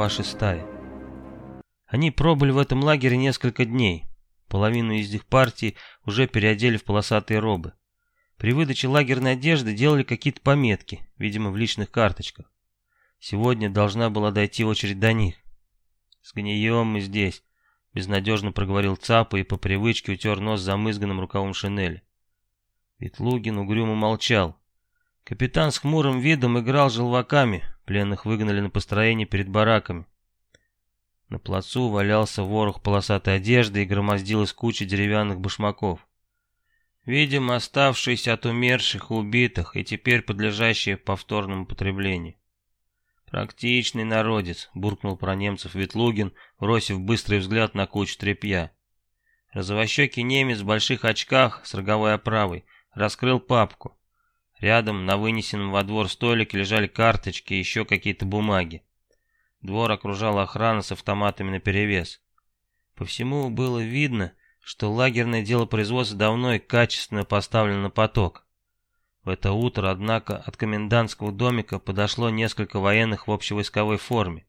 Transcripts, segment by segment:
Глава 6. Они пробыли в этом лагере несколько дней. Половину из их партии уже переодели в полосатые робы. При выдаче лагерной одежды делали какие-то пометки, видимо, в личных карточках. Сегодня должна была дойти очередь до них. «Сгнием мы здесь», — безнадежно проговорил Цапа и по привычке утер нос замызганным рукавом шинели. Ветлугин угрюмо молчал. Капитан с хмурым видом играл желваками, пленных выгнали на построение перед бараками. На плацу валялся ворох полосатой одежды и громоздилась куча деревянных башмаков. Видимо, оставшиеся от умерших и убитых, и теперь подлежащие повторному потреблению. «Практичный народец», — буркнул про немцев Ветлугин, бросив быстрый взгляд на кучу тряпья. Розовощекий немец в больших очках с роговой оправой раскрыл папку. Рядом на вынесенном во двор столике лежали карточки и еще какие-то бумаги. Двор окружала охрана с автоматами наперевес. По всему было видно, что лагерное дело производства давно и качественно поставлено на поток. В это утро, однако, от комендантского домика подошло несколько военных в общевойсковой форме.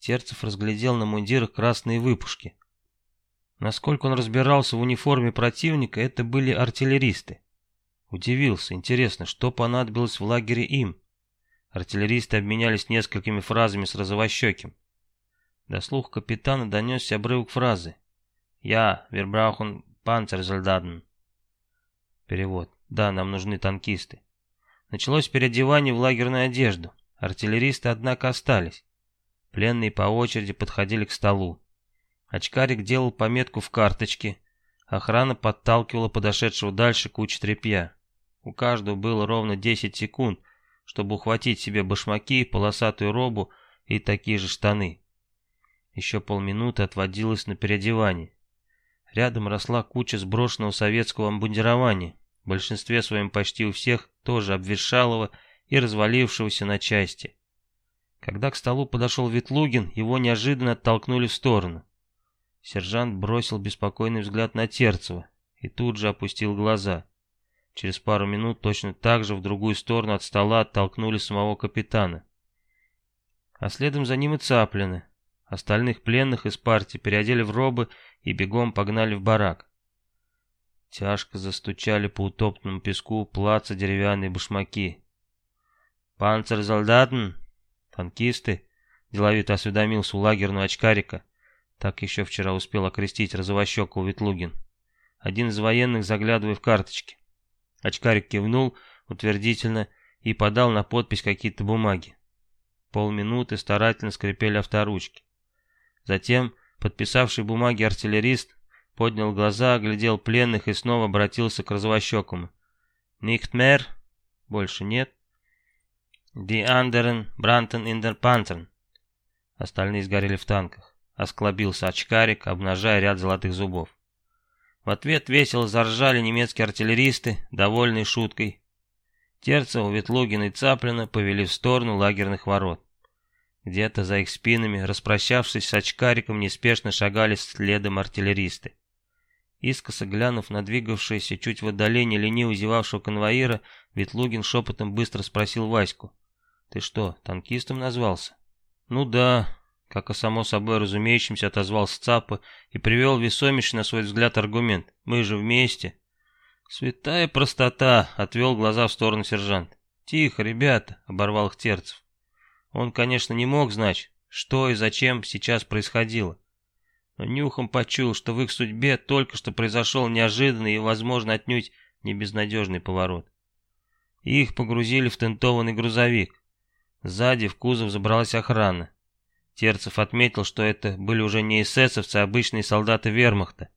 Терцев разглядел на мундирах красные выпушки. Насколько он разбирался в униформе противника, это были артиллеристы. Удивился, интересно, что понадобилось в лагере им. Артиллеристы обменялись несколькими фразами с розовощеким. До слуха капитана донесся обрывок фразы. «Я, вербраухен панцерзольдатен». Перевод. «Да, нам нужны танкисты». Началось переодевание в лагерную одежду. Артиллеристы, однако, остались. Пленные по очереди подходили к столу. Очкарик делал пометку в карточке. Охрана подталкивала подошедшего дальше кучу тряпья. У каждого было ровно 10 секунд, чтобы ухватить себе башмаки, полосатую робу и такие же штаны. Еще полминуты отводилось на переодевание. Рядом росла куча сброшенного советского обмундирования, в большинстве своем почти у всех тоже обветшалого и развалившегося на части. Когда к столу подошел Ветлугин, его неожиданно оттолкнули в сторону. Сержант бросил беспокойный взгляд на Терцева и тут же опустил глаза. Через пару минут точно так же в другую сторону от стола оттолкнули самого капитана. А следом за ним и Цаплины. Остальных пленных из партии переодели в робы и бегом погнали в барак. Тяжко застучали по утоптанному песку плаца деревянные башмаки. «Панцерзолдатен?» «Танкисты?» — деловито осведомился у лагерного очкарика. Так еще вчера успел окрестить розовощекого Ветлугин. Один из военных, заглядывая в карточки. Очкарик кивнул утвердительно и подал на подпись какие-то бумаги. Полминуты старательно скрипели авторучки. Затем подписавший бумаги артиллерист поднял глаза, оглядел пленных и снова обратился к розовощекому. «Нихтмер?» «Больше нет?» «Die anderen brannten in der Panzern». Остальные сгорели в танках. Осклобился очкарик, обнажая ряд золотых зубов. В ответ весело заржали немецкие артиллеристы, довольные шуткой. Терцева, Ветлугина и Цаплина повели в сторону лагерных ворот. Где-то за их спинами, распрощавшись с очкариком, неспешно шагали следом артиллеристы. Искоса глянув на двигавшееся чуть в отдалении лениво зевавшего конвоира, Ветлугин шепотом быстро спросил Ваську. «Ты что, танкистом назвался?» «Ну да, как и само собой разумеющимся отозвался Цапа и привел весомейший на свой взгляд аргумент. «Мы же вместе». «Святая простота», — отвел глаза в сторону сержант. «Тихо, ребята», — оборвал их Терцев. Он, конечно, не мог знать, что и зачем сейчас происходило. Но нюхом почуял, что в их судьбе только что произошел неожиданный и, возможно, отнюдь не безнадежный поворот. Их погрузили в тентованный грузовик. Сзади в кузов забралась охрана. Терцев отметил, что это были уже не эсэсовцы, а обычные солдаты вермахта.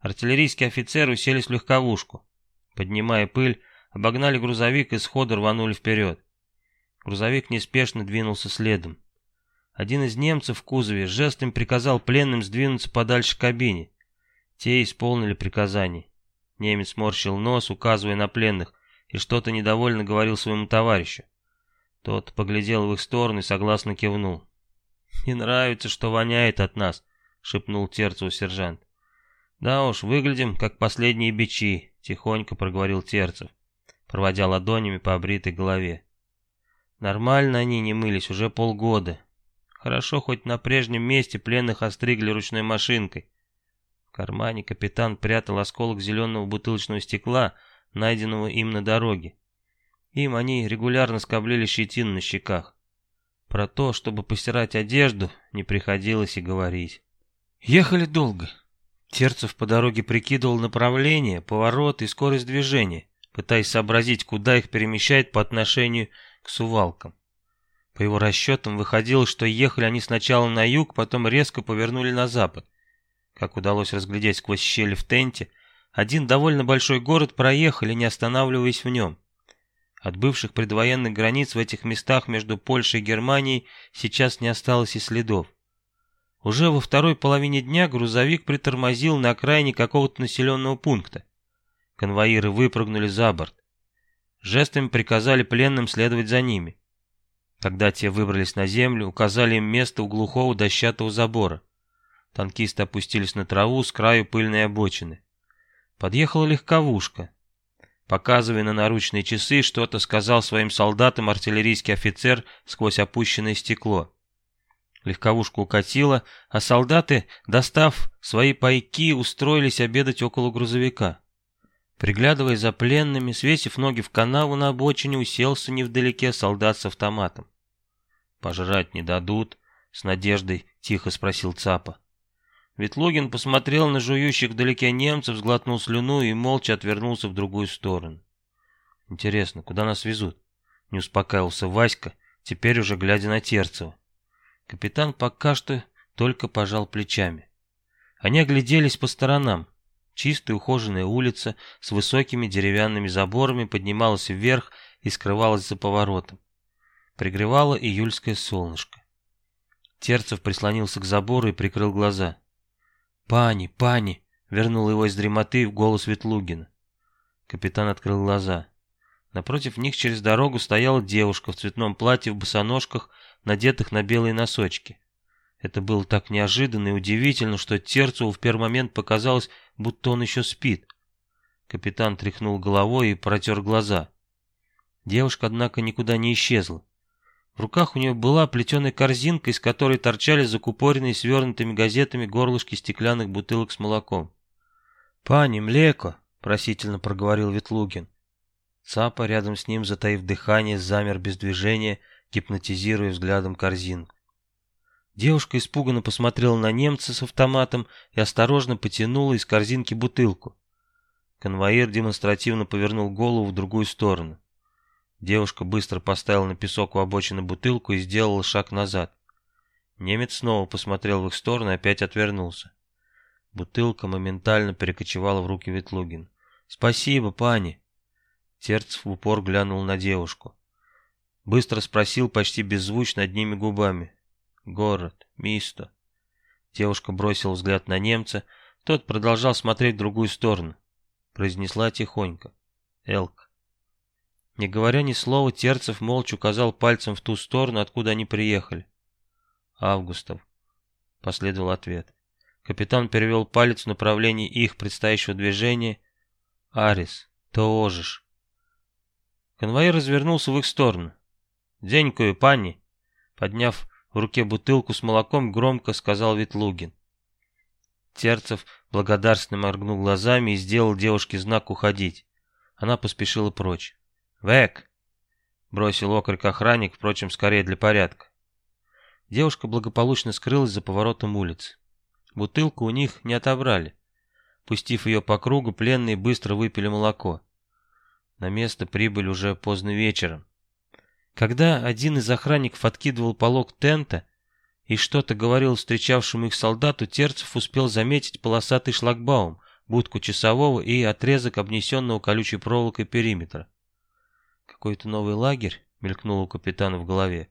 Артиллерийские офицеры уселись в легковушку. Поднимая пыль, обогнали грузовик и сходу рванули вперед. Грузовик неспешно двинулся следом. Один из немцев в кузове жестом приказал пленным сдвинуться подальше к кабине. Те исполнили приказание. Немец морщил нос, указывая на пленных, и что-то недовольно говорил своему товарищу. Тот поглядел в их сторону и согласно кивнул. «Не нравится, что воняет от нас», — шепнул Терцеву сержант. «Да уж, выглядим, как последние бичи», — тихонько проговорил Терцев, проводя ладонями по обритой голове. Нормально они не мылись уже полгода. Хорошо, хоть на прежнем месте пленных остригли ручной машинкой. В кармане капитан прятал осколок зеленого бутылочного стекла, найденного им на дороге. Им они регулярно скоблили щетину на щеках. Про то, чтобы постирать одежду, не приходилось и говорить. Ехали долго. Терцев по дороге прикидывал направление, поворот и скорость движения, пытаясь сообразить, куда их перемещает по отношению к сувалкам. По его расчетам выходило, что ехали они сначала на юг, потом резко повернули на запад. Как удалось разглядеть сквозь щели в тенте, один довольно большой город проехали, не останавливаясь в нем. От бывших предвоенных границ в этих местах между Польшей и Германией сейчас не осталось и следов. Уже во второй половине дня грузовик притормозил на окраине какого-то населенного пункта. Конвоиры выпрыгнули за борт. Жестами приказали пленным следовать за ними. Когда те выбрались на землю, указали им место у глухого дощатого забора. Танкисты опустились на траву с краю пыльной обочины. Подъехала легковушка. Показывая на наручные часы, что-то сказал своим солдатам артиллерийский офицер сквозь опущенное стекло. Легковушка укатила, а солдаты, достав свои пайки, устроились обедать около грузовика. Приглядывая за пленными, свесив ноги в канаву на обочине, уселся невдалеке солдат с автоматом. «Пожрать не дадут?» — с надеждой тихо спросил Цапа. Ветлугин посмотрел на жующих вдалеке немцев, сглотнул слюну и молча отвернулся в другую сторону. «Интересно, куда нас везут?» — не успокаивался Васька, теперь уже глядя на Терцева. Капитан пока что только пожал плечами. Они огляделись по сторонам. Чистая ухоженная улица с высокими деревянными заборами поднималась вверх и скрывалась за поворотом пригревало июльское солнышко. Терцев прислонился к забору и прикрыл глаза. «Пани, пани!» — вернул его из дремоты в голос Ветлугина. Капитан открыл глаза. Напротив них через дорогу стояла девушка в цветном платье в босоножках, надетых на белые носочки. Это было так неожиданно и удивительно, что Терцеву в первый момент показалось, будто он еще спит. Капитан тряхнул головой и протер глаза. Девушка, однако, никуда не исчезла. В руках у нее была плетеная корзинка, из которой торчали закупоренные свернутыми газетами горлышки стеклянных бутылок с молоком. «Пани, млеко!» — просительно проговорил Ветлугин. Цапа рядом с ним, затаив дыхание, замер без движения, гипнотизируя взглядом корзинку. Девушка испуганно посмотрела на немца с автоматом и осторожно потянула из корзинки бутылку. Конвоир демонстративно повернул голову в другую сторону. Девушка быстро поставила на песок у обочины бутылку и сделала шаг назад. Немец снова посмотрел в их сторону и опять отвернулся. Бутылка моментально перекочевала в руки Ветлугин. «Спасибо, пани!» Терцев в упор глянул на девушку. Быстро спросил почти беззвучно одними губами. «Город, мисто». Девушка бросила взгляд на немца, тот продолжал смотреть в другую сторону. Произнесла тихонько. «Элк». Не говоря ни слова, Терцев молча указал пальцем в ту сторону, откуда они приехали. «Августов», — последовал ответ. Капитан перевел палец в направлении их предстоящего движения. «Арис, ты ожишь». Конвоир развернулся в их сторону. «Денькую, пани!» Подняв в руке бутылку с молоком, громко сказал Ветлугин. Терцев благодарственно моргнул глазами и сделал девушке знак уходить. Она поспешила прочь. «Век!» — бросил окрик охранник, впрочем, скорее для порядка. Девушка благополучно скрылась за поворотом улицы. Бутылку у них не отобрали. Пустив ее по кругу, пленные быстро выпили молоко. На место прибыли уже поздно вечером. Когда один из охранников откидывал полог тента и что-то говорил встречавшему их солдату, Терцев успел заметить полосатый шлагбаум, будку часового и отрезок обнесенного колючей проволокой периметра. Какой-то новый лагерь мелькнуло у капитана в голове.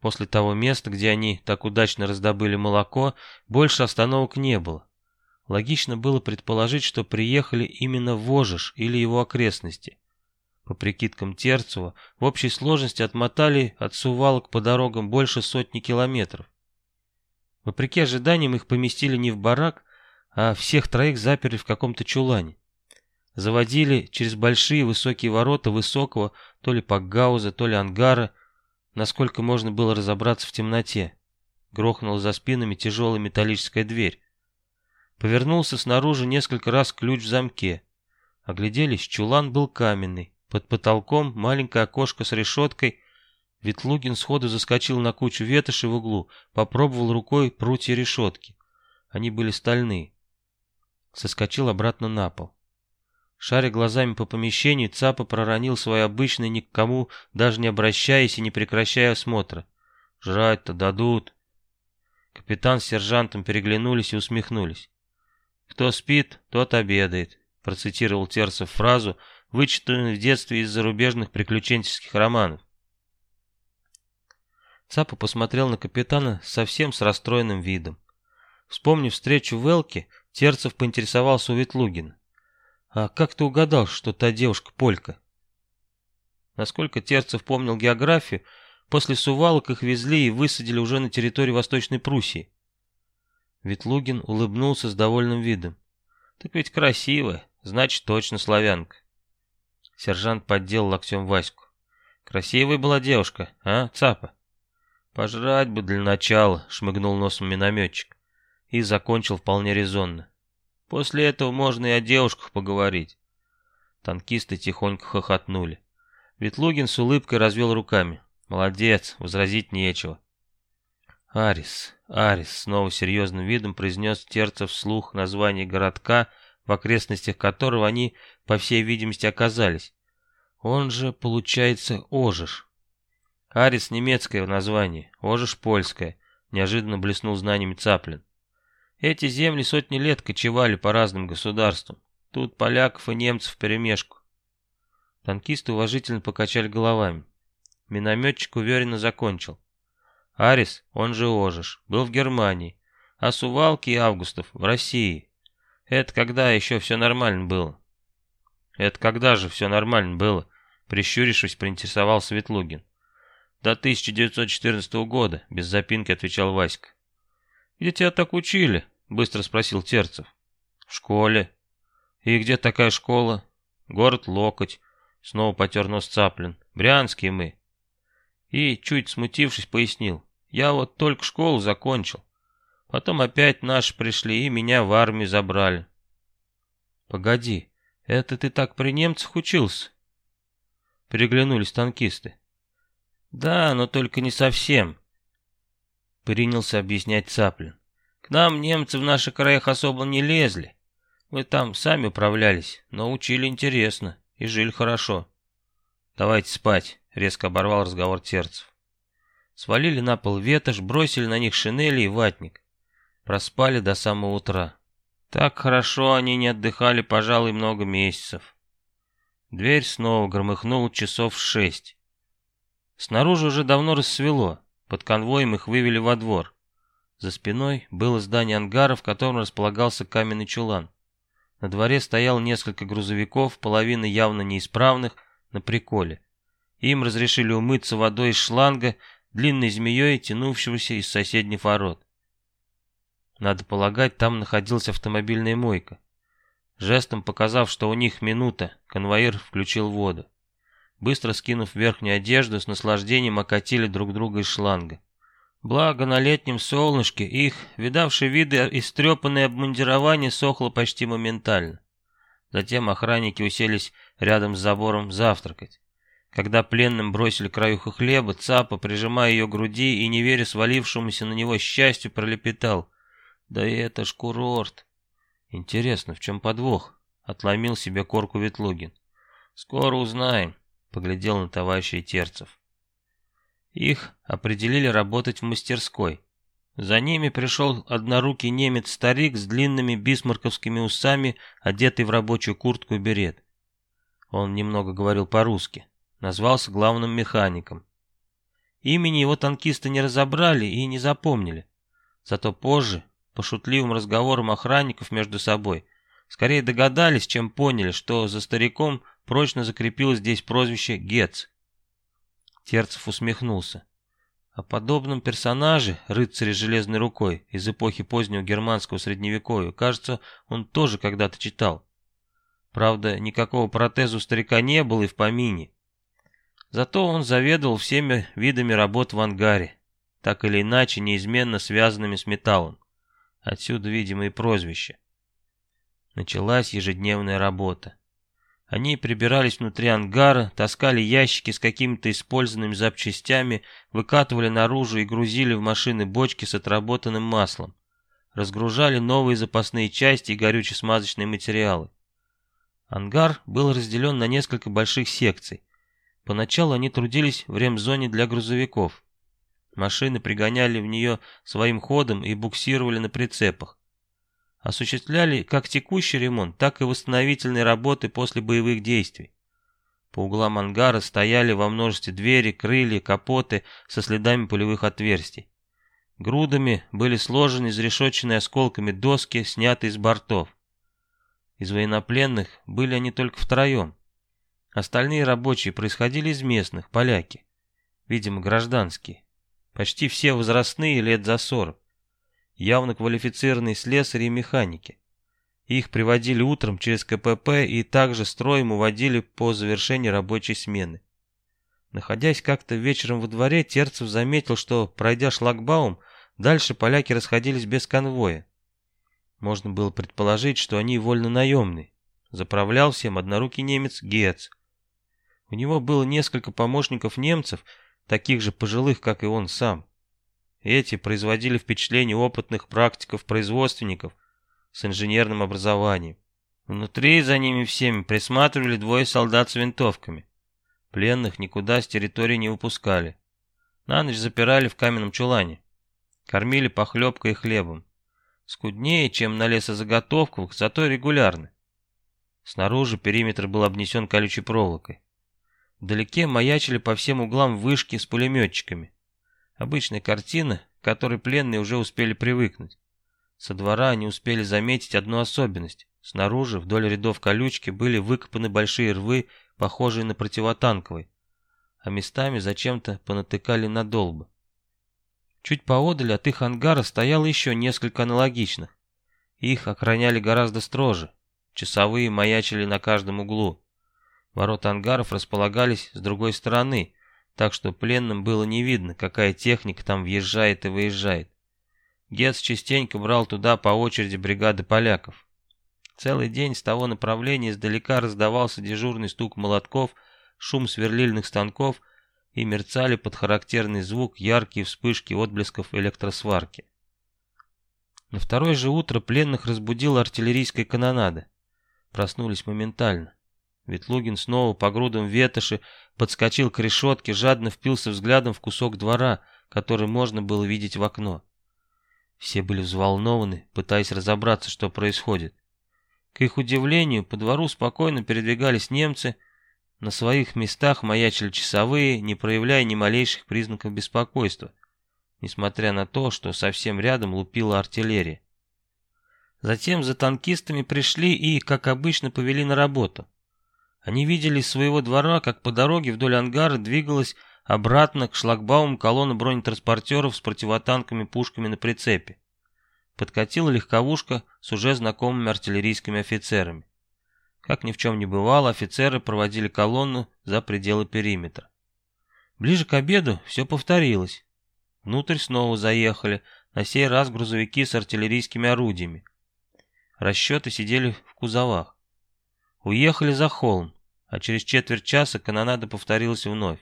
После того места, где они так удачно раздобыли молоко, больше остановок не было. Логично было предположить, что приехали именно в Ожиш или его окрестности. По прикидкам Терцева, в общей сложности отмотали от Сувалок по дорогам больше сотни километров. Вопреки ожиданиям их поместили не в барак, а всех троих заперли в каком-то чулане заводили через большие высокие ворота высокого то ли пакгауза, то ли ангара, насколько можно было разобраться в темноте. Грохнула за спинами тяжелая металлическая дверь. Повернулся снаружи несколько раз ключ в замке. Огляделись, чулан был каменный. Под потолком маленькое окошко с решеткой. Ветлугин сходу заскочил на кучу ветоши в углу, попробовал рукой прутья решетки. Они были стальные. Соскочил обратно на пол. Шаря глазами по помещению, Цапа проронил свой обычный, никому даже не обращаясь и не прекращая осмотра. «Жрать-то дадут». Капитан с сержантом переглянулись и усмехнулись. «Кто спит, тот обедает», — процитировал Терцев фразу, вычитанную в детстве из зарубежных приключенческих романов. Цапа посмотрел на капитана совсем с расстроенным видом. Вспомнив встречу в Элке, Терцев поинтересовался у Ветлугина. «А как ты угадал, что та девушка полька?» Насколько Терцев помнил географию, после Сувалок их везли и высадили уже на территории Восточной Пруссии. Ветлугин улыбнулся с довольным видом. «Так ведь красивая, значит, точно славянка». Сержант поддел локтем Ваську. «Красивая была девушка, а, Цапа?» «Пожрать бы для начала», — шмыгнул носом минометчик. И закончил вполне резонно. «После этого можно и о девушках поговорить». Танкисты тихонько хохотнули. Ветлугин с улыбкой развел руками. «Молодец, возразить нечего». «Арис, Арис», — снова серьезным видом произнес Терцев вслух название городка, в окрестностях которого они, по всей видимости, оказались. Он же, получается, Ожиш. Арис немецкое название, Ожиш польское, неожиданно блеснул знаниями Цаплин. Эти земли сотни лет кочевали по разным государствам. Тут поляков и немцев перемешку. Танкисты уважительно покачали головами. Минометчик уверенно закончил. Арис, он же Ожиш, был в Германии, а Сувалки и Августов в России. Это когда еще все нормально было? Это когда же все нормально было? Прищурившись, поинтересовался Ветлугин. До 1914 года, без запинки отвечал Васька. Где тебя так учили? Быстро спросил Терцев. В школе. И где такая школа? Город Локоть. Снова потер нос Цаплин. Брянские мы. И, чуть смутившись, пояснил. Я вот только школу закончил. Потом опять наши пришли и меня в армию забрали. Погоди, это ты так при немцах учился? Переглянулись танкисты. Да, но только не совсем. Принялся объяснять Цаплин. К нам немцы в наших краях особо не лезли. Мы там сами управлялись, но учили интересно и жили хорошо. Давайте спать, резко оборвал разговор Терцев. Свалили на пол ветошь, бросили на них шинели и ватник. Проспали до самого утра. Так хорошо они не отдыхали, пожалуй, много месяцев. Дверь снова громыхнула часов шесть. Снаружи уже давно рассвело. Под конвоем их вывели во двор. За спиной было здание ангара, в котором располагался каменный чулан. На дворе стоял несколько грузовиков, половина явно неисправных, на приколе. Им разрешили умыться водой из шланга, длинной змеей, тянувшегося из соседних ворот. Надо полагать, там находилась автомобильная мойка. Жестом показав, что у них минута, конвоир включил воду. Быстро скинув верхнюю одежду, с наслаждением окатили друг друга из шланга. Благо, на летнем солнышке их, видавшие виды истрепанное обмундирование, сохло почти моментально. Затем охранники уселись рядом с забором завтракать. Когда пленным бросили краюху хлеба, Цапа, прижимая ее к груди и не веря свалившемуся на него счастью, пролепетал. «Да это ж курорт!» «Интересно, в чем подвох?» — отломил себе корку Ветлугин. «Скоро узнаем», поглядел на товарищей Терцев. Их определили работать в мастерской. За ними пришел однорукий немец-старик с длинными бисмарковскими усами, одетый в рабочую куртку и берет. Он немного говорил по-русски. Назвался главным механиком. Имени его танкисты не разобрали и не запомнили. Зато позже, по шутливым разговорам охранников между собой, скорее догадались, чем поняли, что за стариком прочно закрепилось здесь прозвище Гец. Терцев усмехнулся. О подобном персонаже, рыцаре железной рукой, из эпохи позднего германского средневековья, кажется, он тоже когда-то читал. Правда, никакого протеза у старика не было и в помине. Зато он заведовал всеми видами работ в ангаре, так или иначе неизменно связанными с металлом. Отсюда, видимо, и прозвище. Началась ежедневная работа. Они прибирались внутри ангара, таскали ящики с какими-то использованными запчастями, выкатывали наружу и грузили в машины бочки с отработанным маслом. Разгружали новые запасные части и горюче-смазочные материалы. Ангар был разделен на несколько больших секций. Поначалу они трудились в ремзоне для грузовиков. Машины пригоняли в нее своим ходом и буксировали на прицепах осуществляли как текущий ремонт, так и восстановительные работы после боевых действий. По углам ангара стояли во множестве двери, крылья, капоты со следами пулевых отверстий. Грудами были сложены изрешетченные осколками доски, снятые с бортов. Из военнопленных были они только втроем. Остальные рабочие происходили из местных, поляки. Видимо, гражданские. Почти все возрастные, лет за сорок явно квалифицированные слесари и механики. Их приводили утром через КПП и также строем уводили по завершении рабочей смены. Находясь как-то вечером во дворе, Терцев заметил, что, пройдя шлагбаум, дальше поляки расходились без конвоя. Можно было предположить, что они вольно-наемные. Заправлял всем однорукий немец Гец. У него было несколько помощников немцев, таких же пожилых, как и он сам. Эти производили впечатление опытных практиков-производственников с инженерным образованием. Внутри за ними всеми присматривали двое солдат с винтовками. Пленных никуда с территории не выпускали. На ночь запирали в каменном чулане. Кормили похлебкой и хлебом. Скуднее, чем на лесозаготовках, зато регулярно. Снаружи периметр был обнесен колючей проволокой. Вдалеке маячили по всем углам вышки с пулеметчиками. Обычная картина, к которой пленные уже успели привыкнуть. Со двора они успели заметить одну особенность. Снаружи, вдоль рядов колючки, были выкопаны большие рвы, похожие на противотанковые, а местами зачем-то понатыкали на долбы. Чуть поодаль от их ангара стояло еще несколько аналогичных. Их охраняли гораздо строже. Часовые маячили на каждом углу. Ворота ангаров располагались с другой стороны, так что пленным было не видно, какая техника там въезжает и выезжает. Гец частенько брал туда по очереди бригады поляков. Целый день с того направления издалека раздавался дежурный стук молотков, шум сверлильных станков и мерцали под характерный звук яркие вспышки отблесков электросварки. На второе же утро пленных разбудила артиллерийская канонада. Проснулись моментально. Ветлугин снова по грудам ветоши подскочил к решетке, жадно впился взглядом в кусок двора, который можно было видеть в окно. Все были взволнованы, пытаясь разобраться, что происходит. К их удивлению, по двору спокойно передвигались немцы, на своих местах маячили часовые, не проявляя ни малейших признаков беспокойства, несмотря на то, что совсем рядом лупила артиллерия. Затем за танкистами пришли и, как обычно, повели на работу. Они видели из своего двора, как по дороге вдоль ангара двигалась обратно к шлагбауму колонна бронетранспортеров с противотанками пушками на прицепе. Подкатила легковушка с уже знакомыми артиллерийскими офицерами. Как ни в чем не бывало, офицеры проводили колонну за пределы периметра. Ближе к обеду все повторилось. Внутрь снова заехали, на сей раз грузовики с артиллерийскими орудиями. Расчеты сидели в кузовах. Уехали за холм а через четверть часа канонада повторилась вновь.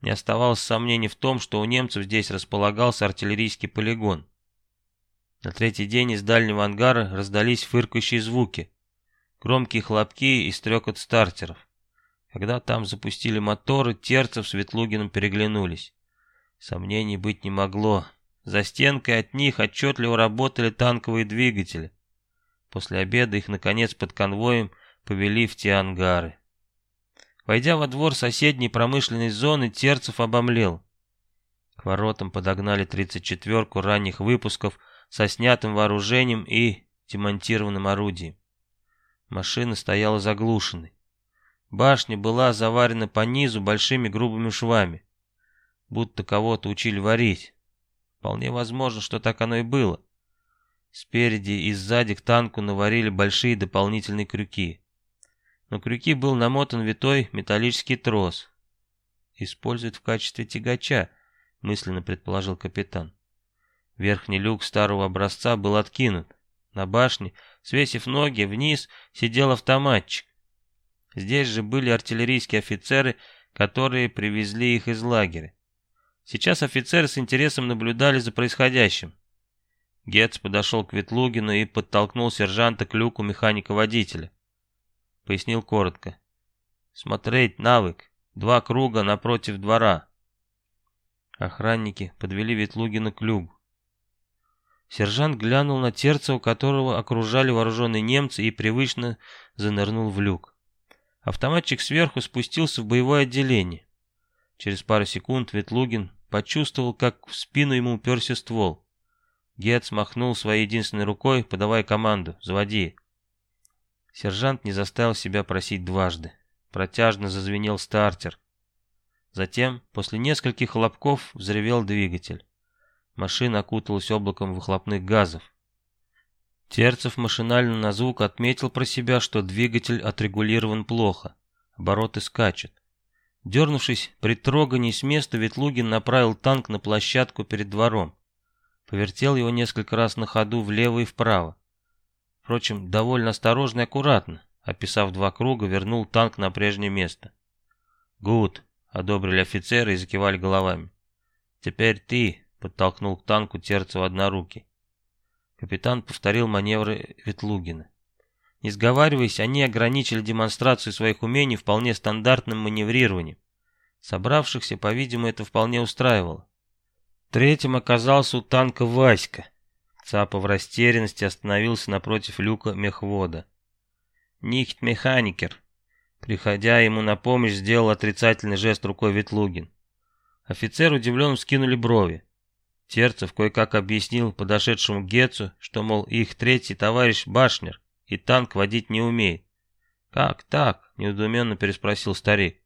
Не оставалось сомнений в том, что у немцев здесь располагался артиллерийский полигон. На третий день из дальнего ангара раздались фыркающие звуки, громкие хлопки и стрекот стартеров. Когда там запустили моторы, Терцев с Ветлугиным переглянулись. Сомнений быть не могло. За стенкой от них отчетливо работали танковые двигатели. После обеда их, наконец, под конвоем повели в те ангары. Войдя во двор соседней промышленной зоны, Терцев обомлел. К воротам подогнали 34-ку ранних выпусков со снятым вооружением и демонтированным орудием. Машина стояла заглушенной. Башня была заварена по низу большими грубыми швами, будто кого-то учили варить. Вполне возможно, что так оно и было. Спереди и сзади к танку наварили большие дополнительные крюки. На крюки был намотан витой металлический трос. используют в качестве тягача, мысленно предположил капитан. Верхний люк старого образца был откинут. На башне, свесив ноги вниз, сидел автоматчик. Здесь же были артиллерийские офицеры, которые привезли их из лагеря. Сейчас офицеры с интересом наблюдали за происходящим. Гетц подошел к Ветлугину и подтолкнул сержанта к люку механика-водителя. Пояснил коротко. «Смотреть навык. Два круга напротив двора». Охранники подвели Ветлугина к люку. Сержант глянул на Терца, которого окружали вооруженные немцы, и привычно занырнул в люк. Автоматчик сверху спустился в боевое отделение. Через пару секунд Ветлугин почувствовал, как в спину ему уперся ствол. Гетц махнул своей единственной рукой, подавая команду «Заводи». Сержант не заставил себя просить дважды. Протяжно зазвенел стартер. Затем, после нескольких хлопков, взревел двигатель. Машина окуталась облаком выхлопных газов. Терцев машинально на звук отметил про себя, что двигатель отрегулирован плохо. Обороты скачут. Дернувшись при трогании с места, Ветлугин направил танк на площадку перед двором. Повертел его несколько раз на ходу влево и вправо. Впрочем, довольно осторожно и аккуратно, описав два круга, вернул танк на прежнее место. «Гуд», — одобрили офицеры и закивали головами. «Теперь ты», — подтолкнул к танку Терцева однорукий. Капитан повторил маневры Ветлугина. Не сговариваясь, они ограничили демонстрацию своих умений вполне стандартным маневрированием. Собравшихся, по-видимому, это вполне устраивало. Третьим оказался у танка Васька. Цапа в растерянности остановился напротив люка мехвода. «Нихт механикер!» Приходя ему на помощь, сделал отрицательный жест рукой Ветлугин. Офицер удивленно вскинули брови. Терцев кое-как объяснил подошедшему Гецу, что, мол, их третий товарищ Башнер, и танк водить не умеет. «Как так?» — неудуменно переспросил старик.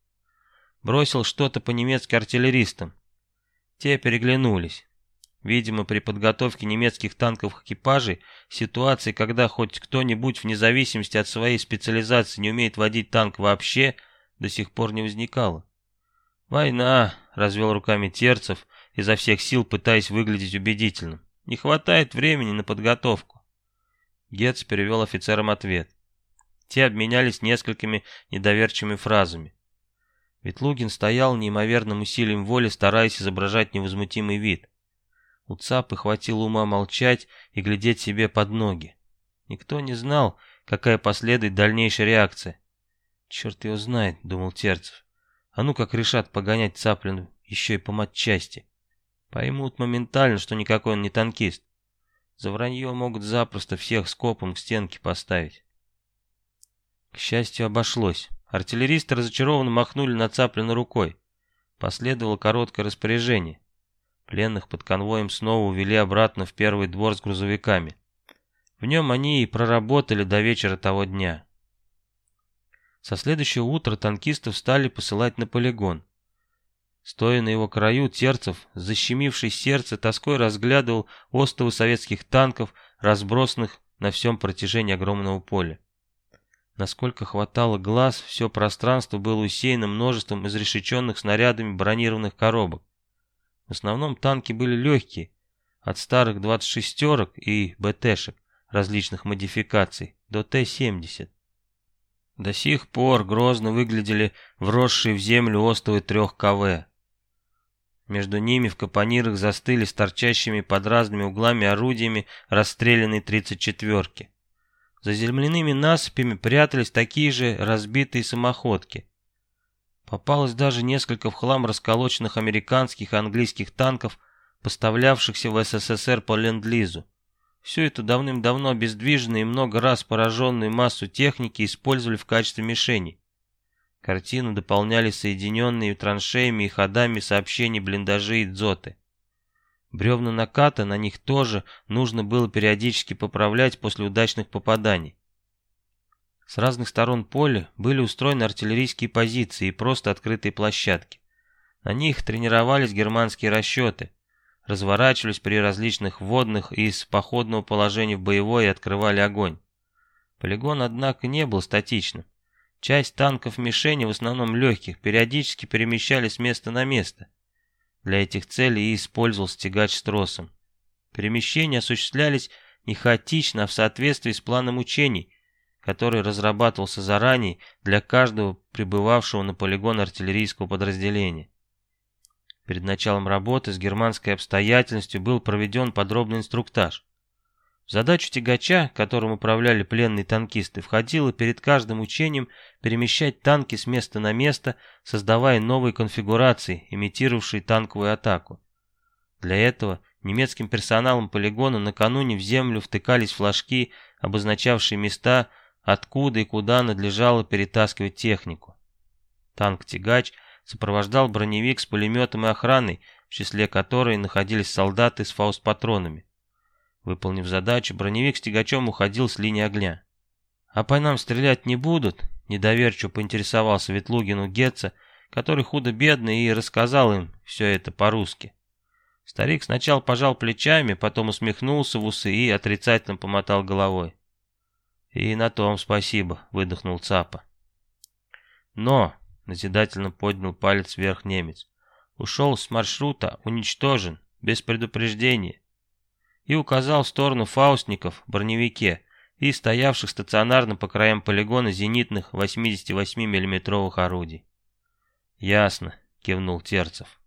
Бросил что-то по-немецки артиллеристам. Те переглянулись. Видимо, при подготовке немецких танковых экипажей ситуации, когда хоть кто-нибудь вне зависимости от своей специализации не умеет водить танк вообще, до сих пор не возникало. «Война», — развел руками Терцев, изо всех сил пытаясь выглядеть убедительным. «Не хватает времени на подготовку». Гетц перевел офицерам ответ. Те обменялись несколькими недоверчивыми фразами. Ветлугин стоял неимоверным усилием воли, стараясь изображать невозмутимый вид. У Цапы хватило ума молчать и глядеть себе под ноги. Никто не знал, какая последует дальнейшая реакция. «Черт его знает», — думал Терцев. «А ну как решат погонять Цаплину еще и по матчасти. Поймут моментально, что никакой он не танкист. За вранье могут запросто всех скопом к стенке поставить». К счастью, обошлось. Артиллеристы разочарованно махнули на Цаплина рукой. Последовало короткое распоряжение. Пленных под конвоем снова увели обратно в первый двор с грузовиками. В нем они и проработали до вечера того дня. Со следующего утра танкистов стали посылать на полигон. Стоя на его краю, Терцев, защемивший сердце, тоской разглядывал остовы советских танков, разбросанных на всем протяжении огромного поля. Насколько хватало глаз, все пространство было усеяно множеством изрешеченных снарядами бронированных коробок. В основном танки были легкие, от старых 26-терок и БТшек различных модификаций до Т-70. До сих пор грозно выглядели вросшие в землю остовы трех КВ. Между ними в капонирах застыли с торчащими под разными углами орудиями расстрелянные 34-ки. За земляными насыпями прятались такие же разбитые самоходки. Попалось даже несколько в хлам расколоченных американских и английских танков, поставлявшихся в СССР по Ленд-Лизу. Всю эту давным-давно обездвиженную и много раз пораженную массу техники использовали в качестве мишени. Картину дополняли соединенные траншеями и ходами сообщений блиндажи и дзоты. Бревна наката на них тоже нужно было периодически поправлять после удачных попаданий. С разных сторон поля были устроены артиллерийские позиции и просто открытые площадки. На них тренировались германские расчеты, разворачивались при различных вводных и из походного положения в боевое и открывали огонь. Полигон, однако, не был статичным. Часть танков мишени, в основном легких, периодически перемещались с места на место. Для этих целей и использовался тягач с тросом. Перемещения осуществлялись не хаотично, а в соответствии с планом учений, который разрабатывался заранее для каждого прибывавшего на полигон артиллерийского подразделения. Перед началом работы с германской обстоятельностью был проведен подробный инструктаж. В задачу тягача, которым управляли пленные танкисты, входило перед каждым учением перемещать танки с места на место, создавая новые конфигурации, имитировавшие танковую атаку. Для этого немецким персоналом полигона накануне в землю втыкались флажки, обозначавшие места, откуда и куда надлежало перетаскивать технику. Танк-тягач сопровождал броневик с пулеметом и охраной, в числе которой находились солдаты с фаустпатронами. Выполнив задачу, броневик с тягачом уходил с линии огня. «А по нам стрелять не будут?» – недоверчиво поинтересовался Ветлугин у Гетца, который худо-бедно и рассказал им все это по-русски. Старик сначала пожал плечами, потом усмехнулся в усы и отрицательно помотал головой. «И на том спасибо», — выдохнул Цапа. «Но», — назидательно поднял палец вверх немец, «ушел с маршрута, уничтожен, без предупреждения» и указал в сторону фаустников в броневике и стоявших стационарно по краям полигона зенитных 88 миллиметровых орудий. «Ясно», — кивнул Терцев.